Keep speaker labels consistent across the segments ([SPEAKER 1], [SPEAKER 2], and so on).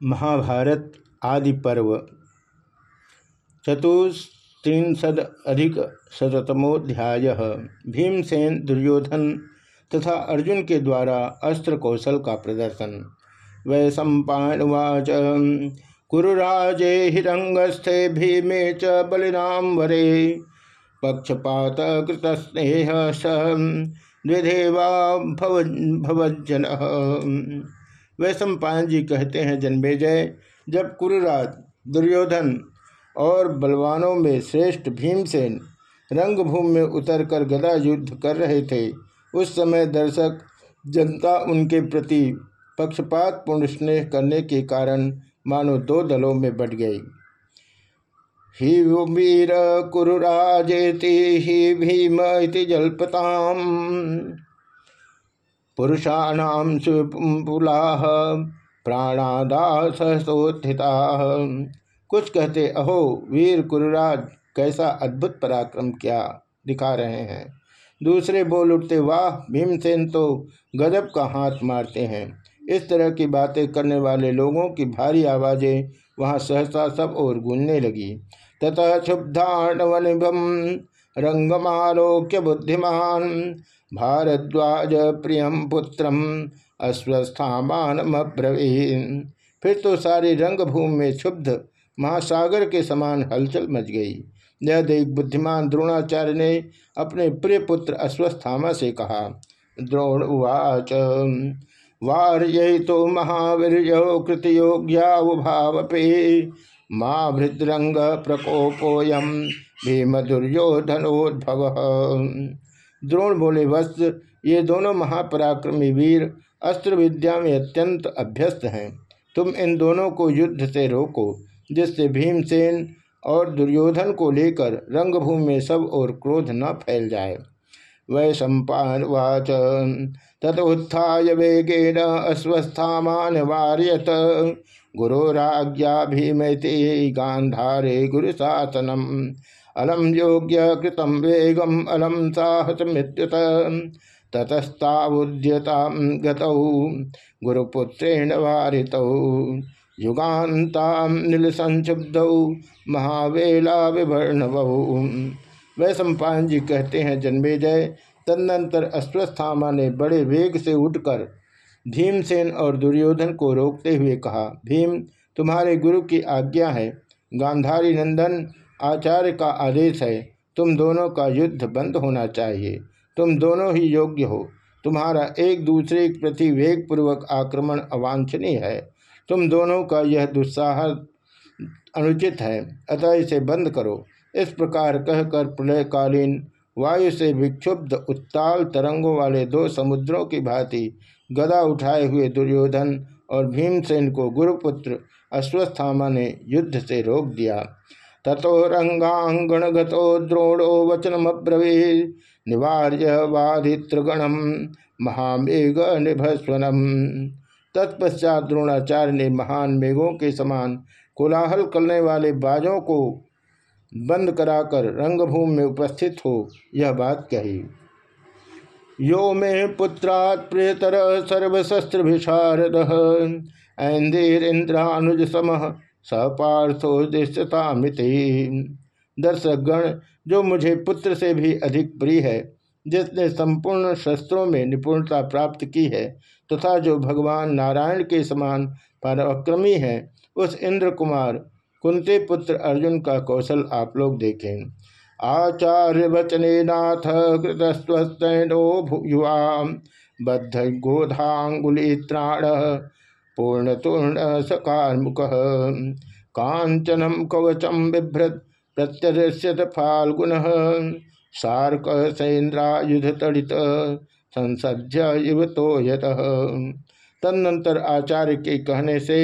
[SPEAKER 1] महाभारत आदि पर्व। अधिक शतमोध्याय भीमसेन दुर्योधन तथा अर्जुन के द्वारा अस्त्र कौशल का प्रदर्शन। वै सम्पावाच कुरुराजे हिरंगस्थे भीमे च बलिनाम वरे। पक्षपात स्नेह द्विधेवा भवजन वैशंपायन जी कहते हैं जन्मेजय जब कुरुराज, दुर्योधन और बलवानों में श्रेष्ठ भीमसेन रंगभूमि में उतरकर गदा युद्ध कर रहे थे, उस समय दर्शक जनता उनके प्रति पक्षपात पूर्ण स्नेह करने के कारण मानो दो दलों में बढ़ गई। ही वीर कुरुराजेति ही भीम इति जल्पताम। पुरुषाणाम सुपुला प्राणादा सहसोत्थिता कुछ कहते, अहो, वीर कुरुराज, कैसा अद्भुत पराक्रम क्या दिखा रहे हैं? दूसरे बोल उठते, वाह, भीमसेन तो गजब का हाथ मारते हैं। इस तरह की बातें करने वाले लोगों की भारी आवाज़ें वहाँ सहसा सब और गूंजने लगी। ततः क्षुब्धाणवनिभम रंगमालोक्य बुद्धिमान, भारद्वाज प्रियम पुत्रम अस्वस्थामान फिर तो सारी रंगभूमि में क्षुब्ध महासागर के समान हलचल मच गई। यह देख बुद्धिमान द्रोणाचार्य ने अपने प्रिय पुत्र अश्वस्थामा से कहा, द्रोण उवाच। वार्य तो महावीर कृतयोग्यावभावपे, माँ भृद्रंग प्रकोपोयम भीम दुर्योधनोद्भव द्रोण बोले वस्त ये दोनों महापराक्रमी वीर अस्त्र विद्या में अत्यंत अभ्यस्त हैं। तुम इन दोनों को युद्ध से रोको, जिससे भीमसेन और दुर्योधन को लेकर रंगभूमि में सब और क्रोध न फैल जाए। वै सम्पावाच तथोत्थाय वेगेन अस्वस्थामान वार्यत। गुरोराज्ञा भीमति गांधारे गुरुशासनम। अलम योग्य कृतम वेगम अलम साहस मृत्युत ततस्तावुद्यता गतौ, गुरुपुत्रेण वारितौ। युगान्ता नीलसंक्षुब्ध, महावेला विवर्णबहु वै सम्पान जी कहते हैं जन्मेजय तदनंतर अश्वस्थामा ने बड़े वेग से उठकर भीमसेन और दुर्योधन को रोकते हुए कहा, भीम, तुम्हारे गुरु की आज्ञा है। गांधारी नंदन आचार्य का आदेश है, तुम दोनों का युद्ध बंद होना चाहिए। तुम दोनों ही योग्य हो। तुम्हारा एक दूसरे के प्रति वेगपूर्वक आक्रमण अवांछनीय है। तुम दोनों का यह दुस्साह अनुचित है। अतः इसे बंद करो। इस प्रकार कहकर प्रलयकालीन वायु से विक्षुब्ध उत्ताल तरंगों वाले दो समुद्रों की भांति गदा उठाए हुए दुर्योधन और भीमसेन को गुरुपुत्र अश्वस्थामा ने युद्ध से रोक दिया। ततो रंगांगणगतो द्रोणो वचनमब्रवी निवार्य वाधित्रगणम महामेघ निभस्वनम तत्पश्चात द्रोणाचार्य ने महान मेघों के समान कोलाहल करने वाले बाजों को बंद कराकर रंगभूमि में उपस्थित हो यह बात कही। यो मे पुत्रात् प्रियतर सर्वशस्त्र विशारद ऐंद्रेन्द्रानुज सम सपार्थो दृश्यतामिति दर्शक गण जो मुझे पुत्र से भी अधिक प्रिय है, जिसने संपूर्ण शस्त्रों में निपुणता प्राप्त की है, तथा तो जो भगवान नारायण के समान पराक्रमी है, उस इंद्र कुमार कुंते पुत्र अर्जुन का कौशल आप लोग देखें। आचार्य वचने नाथ कृतस्वस्तनो युवा बद्ध गोधांगुली त्राण पूर्ण तूर्ण सकारमुख कांचनम कवचम बिभ्रत प्रत्यर्ष्यत फाल्गुन। सार्क सैन्द्रायुध तड़ित संसज्य इव तो यत। तदनंतर आचार्य के कहने से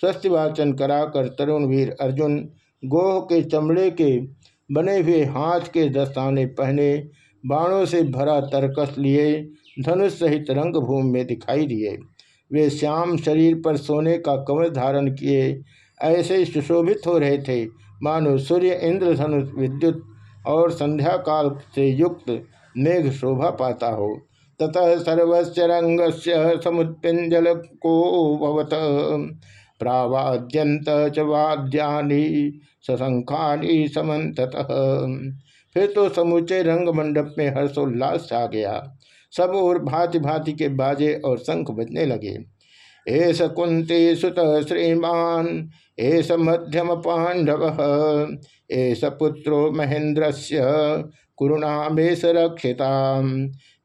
[SPEAKER 1] स्वस्थ वाचन कराकर तरुण वीर अर्जुन गोह के चमड़े के बने हुए हाथ के दस्ताने पहने बाणों से भरा तरकस लिए धनुष सहित रंगभूमि में दिखाई दिए। वे श्याम शरीर पर सोने का कवच धारण किए, ऐसे सुशोभित हो रहे थे। मानो सूर्य इंद्रधनुष विद्युत और संध्या काल से युक्त मेघ शोभा पाता हो। ततः सर्वस्य रंग समुत्पिंजल को भवत। प्रावाद्यंत च सशंखानी समत फिर तो समूचे रंग मंडप में हर्षोल्लास छा गया। सब और भांति भांति के बाजे और शंख बजने लगे। एस कुंती सुत श्रीमान एस मध्यम पांडव एस पुत्रो महेंद्र से कुरुणामेश रक्षिता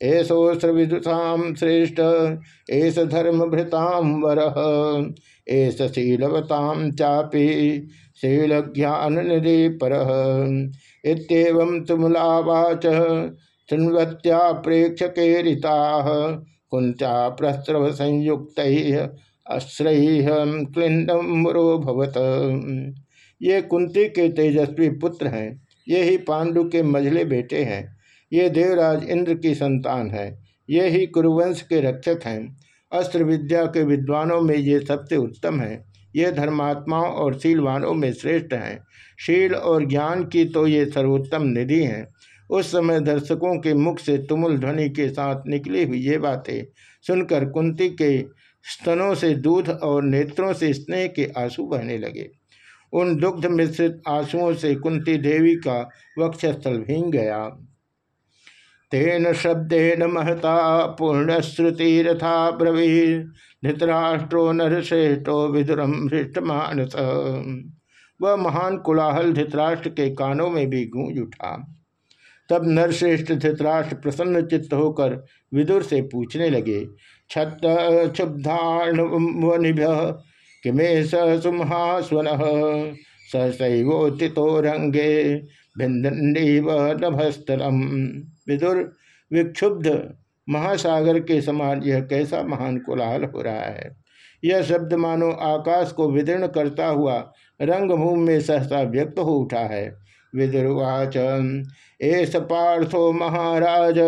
[SPEAKER 1] एसोस्त्र श्रेष्ठ एस धर्म भृताम वर एस शीलवताम चापी शील ज्ञान निधि पर तुमलावाच शृण्वत्या प्रेक्षके रीता कुंत्या प्रस्रव संयुक्त क्लिंदमरो ये कुंती के तेजस्वी पुत्र हैं, ये ही पांडु के मझले बेटे हैं, ये देवराज इंद्र की संतान है, ये ही कुरुवंश के रक्षक हैं। अस्त्र विद्या के विद्वानों में ये सबसे उत्तम हैं, ये धर्मात्माओं और शीलवानों में श्रेष्ठ हैं। शील और ज्ञान की तो ये सर्वोत्तम निधि हैं। उस समय दर्शकों के मुख से तुमुल ध्वनि के साथ निकली हुई ये बातें सुनकर कुंती के स्तनों से दूध और नेत्रों से स्नेह के आँसू बहने लगे। उन दुग्ध मिश्रित आंसुओं से कुंती देवी का वक्षस्थल भींग गया। तेन शब्देन महता पूर्णश्रुति रथा ब्रवीर, धृतराष्ट्रो नरश्रेष्ठो विदुरम हृष्टमानस। वह महान कुलाहल धृतराष्ट्र के कानों में भी गूंज उठा। तब नरश्रेष्ठ धृतराष्ट्र प्रसन्न चित्त होकर विदुर से पूछने लगे छत क्षुब्धाण्वनिभ्य, किमे सुमहास्वन? सहसैवोतितो रंगे भिंदीव नभस्तरम विदुर विक्षुब्ध महासागर के समान यह कैसा महान कोलाहल हो रहा है? यह शब्द मानो आकाश को विदीर्ण करता हुआ रंगभूमि में सहसा व्यक्त हो उठा है। विदुर्वाच। एस पार्थो महाराज,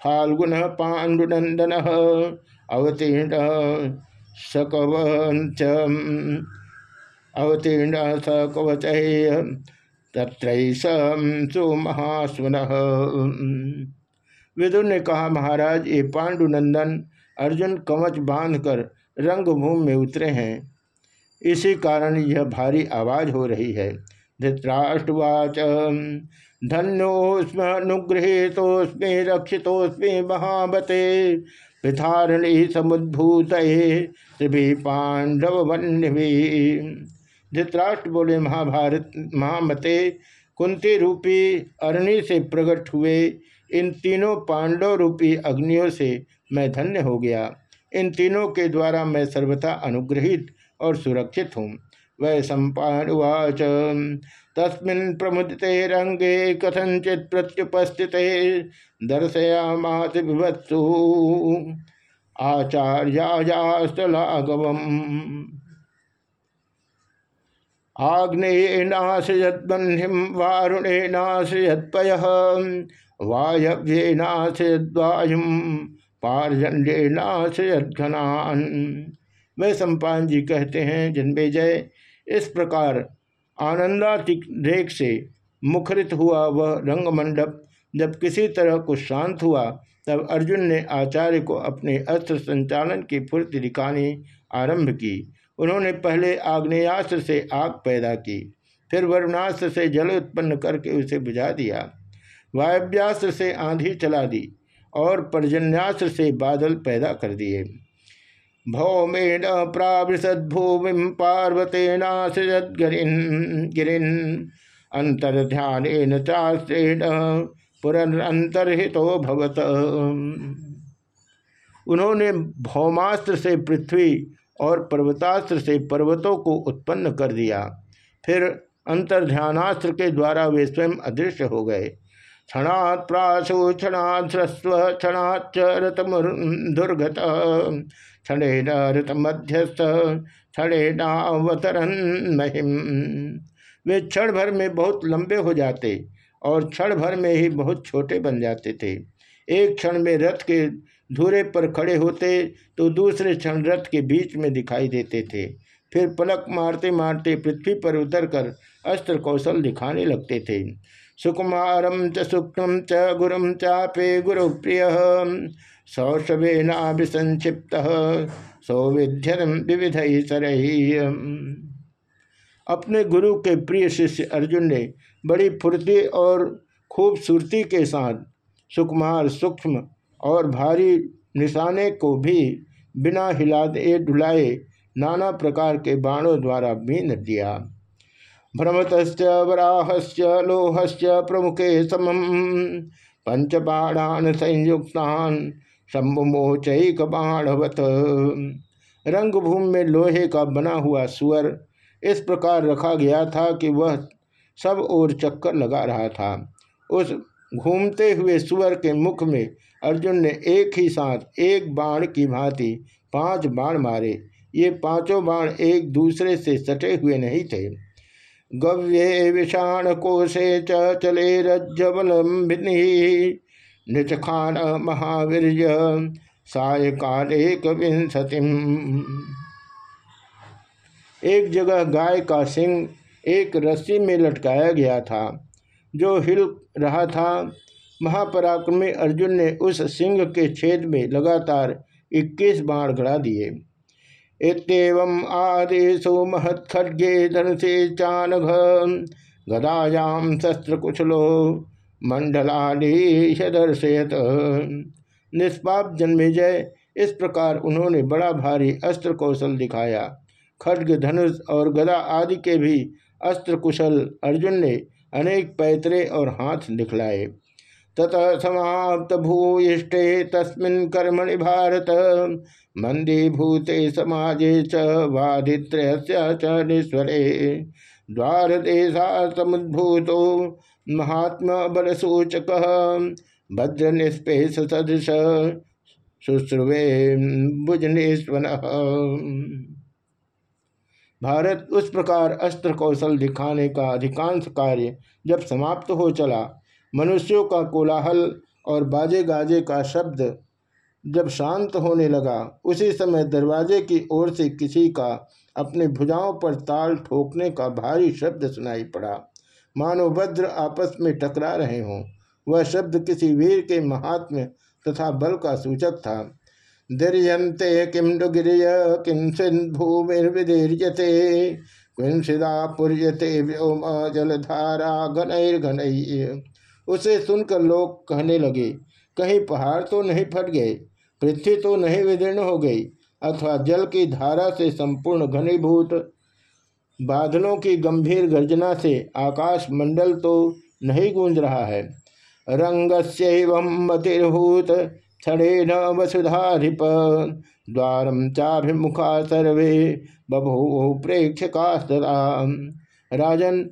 [SPEAKER 1] फाल्गुन पाण्डुनंदन अवतीर्ण सकवच अवतीर्ण सकवच सुमहास्वन विदुर ने कहा, महाराज, ये पांडुनंदन अर्जुन कवच बांधकर रंगभूमि में उतरे हैं। इसी कारण यह भारी आवाज़ हो रही है। धृतराष्ट्रवाच। धन्योस्मनुगृहीतोस्मे रक्षितोस्मे महाबते। पिथारणी समुद्भूत त्रिभी पांडव वन्यवी धृतराष्ट्र बोले, महाभारत, महामते, कुंती रूपी अरणि से प्रकट हुए इन तीनों पांडव रूपी अग्नियों से मैं धन्य हो गया। इन तीनों के द्वारा मैं सर्वथा अनुग्रहित और सुरक्षित हूँ। वै सम्पावाच तस्मिन् प्रमुदिते रंगे कथंचित प्रत्युपस्थित। दर्शयामास विभत्सु आचार्यास्तलागवम आग्नेयेनाश्रयद्बह्निम वारुणेनाश्रयत्पय वायव्येनाश्रयद्वायुम पार्जन्येनाश्रयद्घनान वे सम्पान जी कहते हैं, जन्मे जय। इस प्रकार आनंदातिरेक से मुखरित हुआ वह रंगमंडप। जब किसी तरह कुछ शांत हुआ, तब अर्जुन ने आचार्य को अपने अस्त्र संचालन की फुर्ति दिखानी आरंभ की। उन्होंने पहले आग्नेयास्त्र से आग पैदा की, फिर वरुणास्त्र से जल उत्पन्न करके उसे बुझा दिया। वायव्यास्त्र से आंधी चला दी और पर्जन्यास्त्र से बादल पैदा कर दिए। भौमेन प्रावृषद भूमि पार्वतेनासृजद्गिरिन गिरिन अंतर्ध्यान चास्त्रेण पुरंतर्हितो भवत। उन्होंने भौमास्त्र से पृथ्वी और पर्वतास्त्र से पर्वतों को उत्पन्न कर दिया। फिर अंतर्ध्यानास्त्र के द्वारा वे स्वयं अदृश्य हो गए। क्षणात् प्राशु, क्षणात् ह्रस्व क्षणाच रतमुर्गत क्षणेन ऋत मध्यस्थ क्षणेनावतरन महिम वे क्षण भर में बहुत लंबे हो जाते और क्षण भर में ही बहुत छोटे बन जाते थे। एक क्षण में रथ के धूरे पर खड़े होते तो दूसरे क्षण रथ के बीच में दिखाई देते थे। फिर पलक मारते मारते पृथ्वी पर उतरकर अस्त्र कौशल दिखाने लगते थे। सुकुमारम च सूक्ष्म च गुरुम चापे गुरु प्रिय सौषभेनाभिसंक्षिप्त सौविध्यन विविध अपने गुरु के प्रिय शिष्य अर्जुन ने बड़ी फुर्ती और खूबसूरती के साथ सुकुमार सूक्ष्म और भारी निशाने को भी बिना हिलाए डुलाए नाना प्रकार के बाणों द्वारा बीन दिया। भ्रमत वराहस् लोहस् प्रमुखे समम। पंच बाणान संयुक्तान शंभुमोचक बाणवत रंगभूमि में लोहे का बना हुआ सुअर इस प्रकार रखा गया था कि वह सब ओर चक्कर लगा रहा था। उस घूमते हुए सुअर के मुख में अर्जुन ने एक ही साथ एक बाण की भांति पाँच बाण मारे। ये पाँचों बाण एक दूसरे से सटे हुए नहीं थे। गव्ये विषाण कोशे चले रज्जवलंबिनी नृचखान महावीर सायकाल एक एक जगह गाय का सिंह एक रस्सी में लटकाया गया था, जो हिल रहा था। महापराक्रमी अर्जुन ने उस सिंह के छेद में लगातार 21 बाण गड़ा दिए। इतम आदेशो महत खड्गे धनुषे चानघ गदायाम शस्त्र कुशलो मंडलादर्शयत निष्पाप जन्मेजय, इस प्रकार उन्होंने बड़ा भारी अस्त्र कौशल दिखाया। खड्ग, धनुष और गदा आदि के भी अस्त्र कुशल अर्जुन ने अनेक पैतरे और हाथ दिखलाए। ततः समाप्त भूयिष्ठे तस्मिन् कर्मणि भारत। मंदी भूते समाजे च वादित्रयस्वरे द्वार देशा समुद्भूतो महात्मा बल सूचक भद्र निष्पेश सदृश शुश्रुवे भुजनेश्वन। भारत उस प्रकार अस्त्र कौशल दिखाने का अधिकांश कार्य जब समाप्त हो चला मनुष्यों का कोलाहल और बाजे गाजे का शब्द जब शांत होने लगा, उसी समय दरवाजे की ओर से किसी का अपने भुजाओं पर ताल ठोकने का भारी शब्द सुनाई पड़ा। मानो भद्र आपस में टकरा रहे हों, वह शब्द किसी वीर के महात्म्य तथा बल का सूचक था। दीर्यंते किम डुगिरिय किम सिंधुर्विदीर्यते किंसिदा पुर्यते व्योम जलधारा घनैर घनई उसे सुनकर लोग कहने लगे, कहीं पहाड़ तो नहीं फट गए, पृथ्वी तो नहीं विदीर्ण हो गई, अथवा जल की धारा से संपूर्ण घनीभूत बादलों की गंभीर गर्जना से आकाश मंडल तो नहीं गूंज रहा है। रंग मतिर्भूत क्षणे न वसुधाधिप द्वार चाभिमुखा सर्वे बभू प्रेक्षका राजन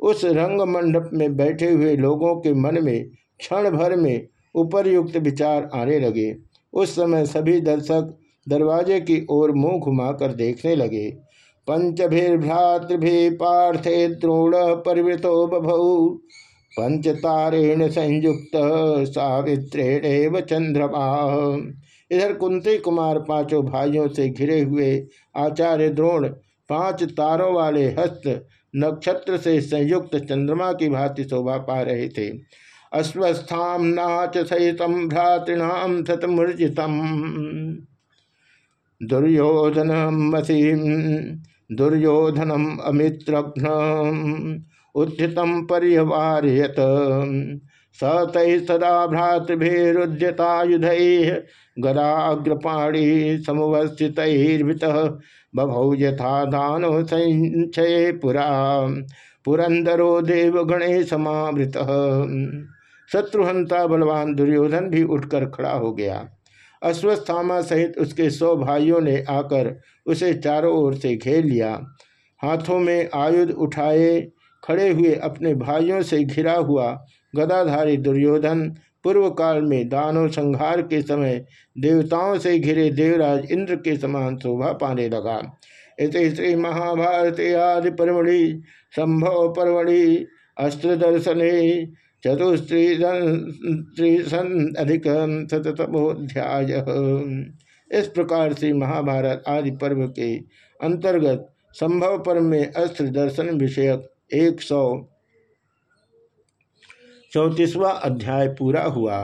[SPEAKER 1] उस रंग मंडप में बैठे हुए लोगों के मन में क्षण भर में उपरयुक्त विचार आने लगे। उस समय सभी दर्शक दरवाजे की ओर मुँह घुमाकर देखने लगे। पंचभिर्भ्रातृभि पार्थे द्रोण परिवृतो बभौ। पंचतारेण संयुक्त सावित्रेण चंद्रमा। इधर कुंती कुमार पाँचों भाइयों से घिरे हुए आचार्य द्रोण पाँच तारों वाले हस्त नक्षत्र से संयुक्त चंद्रमा की भांति शोभा पा रहे थे। अस्वस्थाम नाच सहित भ्रातृणाम शतमूर्जितम दुर्योधनम मसीम दुर्योधनम अमित्रघ्न उद्यतम सतै सदा भ्रातृभिरुद्यतायुध गदाग्रपाणी समुवस्थित बभौ यथा दानो संचय पुरा। पुरंदरो देवगणे समावृत। शत्रुहंता बलवान दुर्योधन भी उठकर खड़ा हो गया। अश्वस्थामा सहित उसके सौ भाइयों ने आकर उसे चारों ओर से घेर लिया। हाथों में आयुध उठाए, खड़े हुए अपने भाइयों से घिरा हुआ गदाधारी दुर्योधन पूर्व काल में दानव संहार के समय देवताओं से घिरे देवराज इंद्र के समान शोभा पाने लगा। इस श्री महाभारत आदि परमणि संभव परमणि अस्त्र दर्शन चतुस्त्रीसन अधिक शतमोध्याय इस प्रकार से महाभारत आदि पर्व के अंतर्गत संभव पर्व में अस्त्र दर्शन विषयक एक सौ चौंतीसवा अध्याय पूरा हुआ।